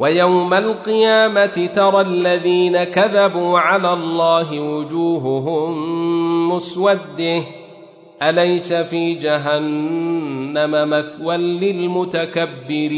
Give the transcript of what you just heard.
ويوم القيامة ترى الذين كذبوا على الله وجوههم مسودة. أليس في جهنم مثوى للمتكبرين؟